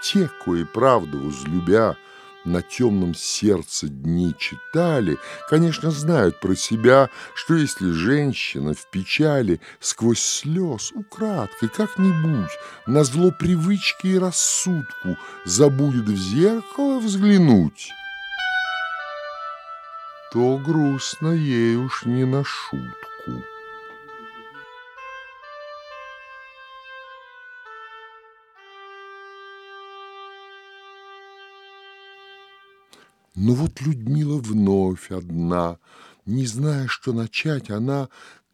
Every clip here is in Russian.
Те, кои правду возлюбя, на темном сердце дни читали, конечно, знают про себя, что если женщина в печали сквозь слез украдкой как-нибудь на зло привычки и рассудку забудет в зеркало взглянуть, то грустно ей уж не на шутку. Но вот Людмила вновь одна, не зная, что начать, она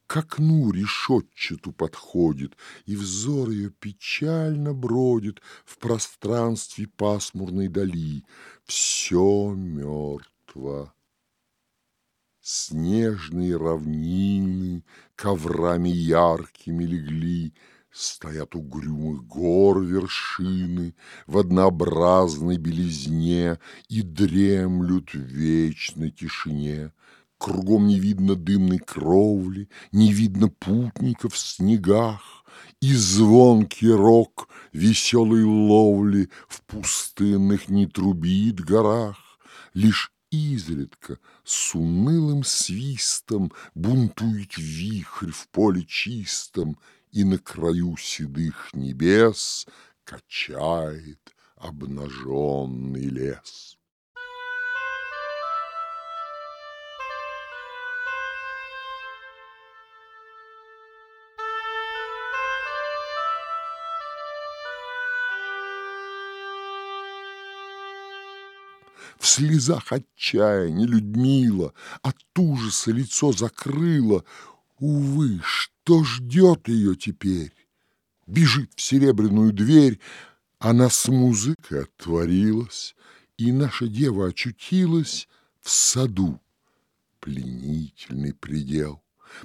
к окну решетчату подходит, и взор ее печально бродит в пространстве пасмурной дали. Все мертво. Снежные равнины коврами яркими легли, Стоят угрюмых гор вершины В однообразной белизне И дремлют в вечной тишине. Кругом не видно дымной кровли, Не видно путников в снегах, И звонкий рок веселой ловли В пустынных не трубит горах. Лишь изредка с унылым свистом Бунтует вихрь в поле чистом, и на краю седых небес Качает обнаженный лес. В слезах отчаяния Людмила От ужаса лицо закрыла. Увы, что ждет ее теперь? Бежит в серебряную дверь, она с музыкой отворилась, и наша дева очутилась в саду. Пленительный предел,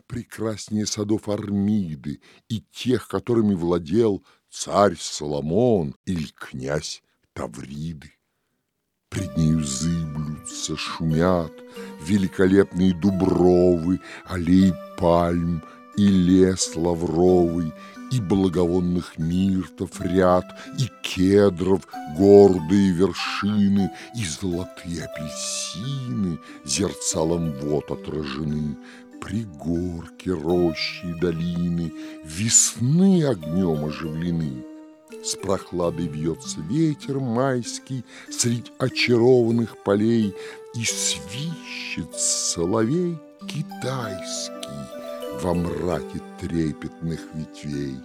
прекраснее садов Армиды и тех, которыми владел царь Соломон или князь Тавриды. Пред нею зыблются, шумят великолепные дубровы, аллеи пальм — и лес лавровый, и благовонных миртов ряд, и кедров гордые вершины, и золотые апельсины зерцалом вот отражены, пригорки, рощи и долины весны огнем оживлены. С прохладой вьется ветер майский Средь очарованных полей, И свищет соловей китайский во мраке трепетных ветвей.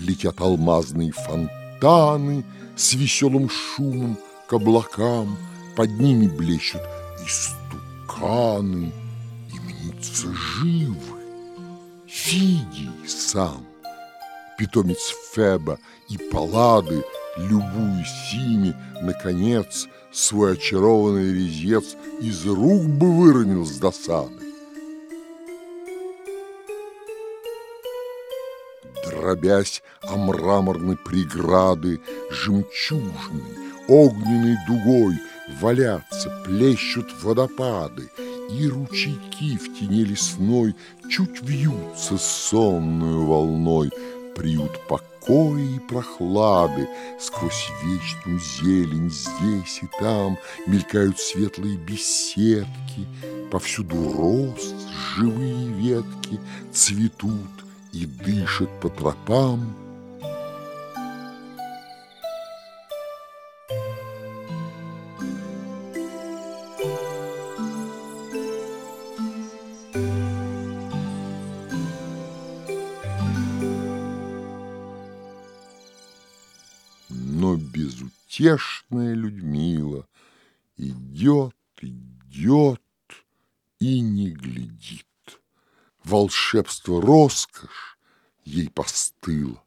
Летят алмазные фонтаны с веселым шумом к облакам, под ними блещут истуканы, и мнится живы. Фигий сам, питомец Феба и Паллады, любуясь ими, наконец, свой очарованный резец из рук бы выронил с досады. дробясь о мраморной преграды, жемчужной, огненной дугой валятся, плещут водопады, и ручейки в тени лесной чуть вьются сонную волной, приют покоя и прохлады, сквозь вечную зелень здесь и там мелькают светлые беседки, повсюду рост, живые ветки цветут, и дышит по тропам. Безутешная Людмила идет, идет и не глядит волшебство роскошь ей постыло,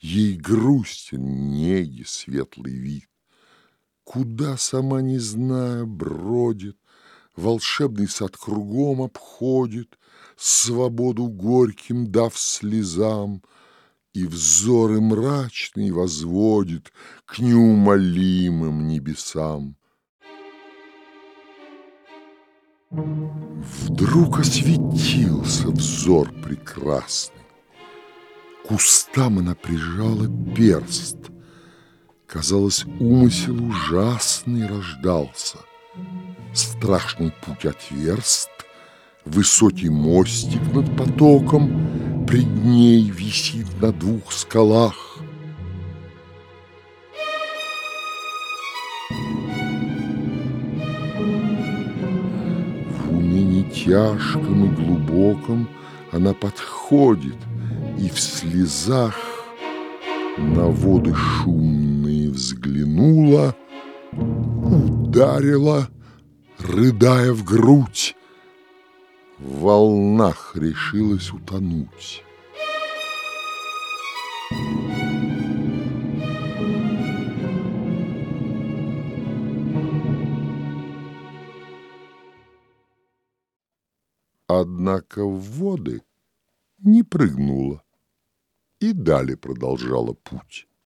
Ей грустен неги светлый вид. Куда, сама не зная, бродит, Волшебный сад кругом обходит, Свободу горьким дав слезам, И взоры мрачные возводит К неумолимым небесам. Вдруг осветился взор прекрасный. К устам она прижала перст, Казалось, умысел ужасный рождался. Страшный путь отверст, Высокий мостик над потоком Пред ней висит на двух скалах. В уныне тяжком и глубоком Она подходит и в слезах На воды шумные взглянула, Ударила, рыдая в грудь, в волнах решилась утонуть. Однако в воды не прыгнула и далее продолжала путь.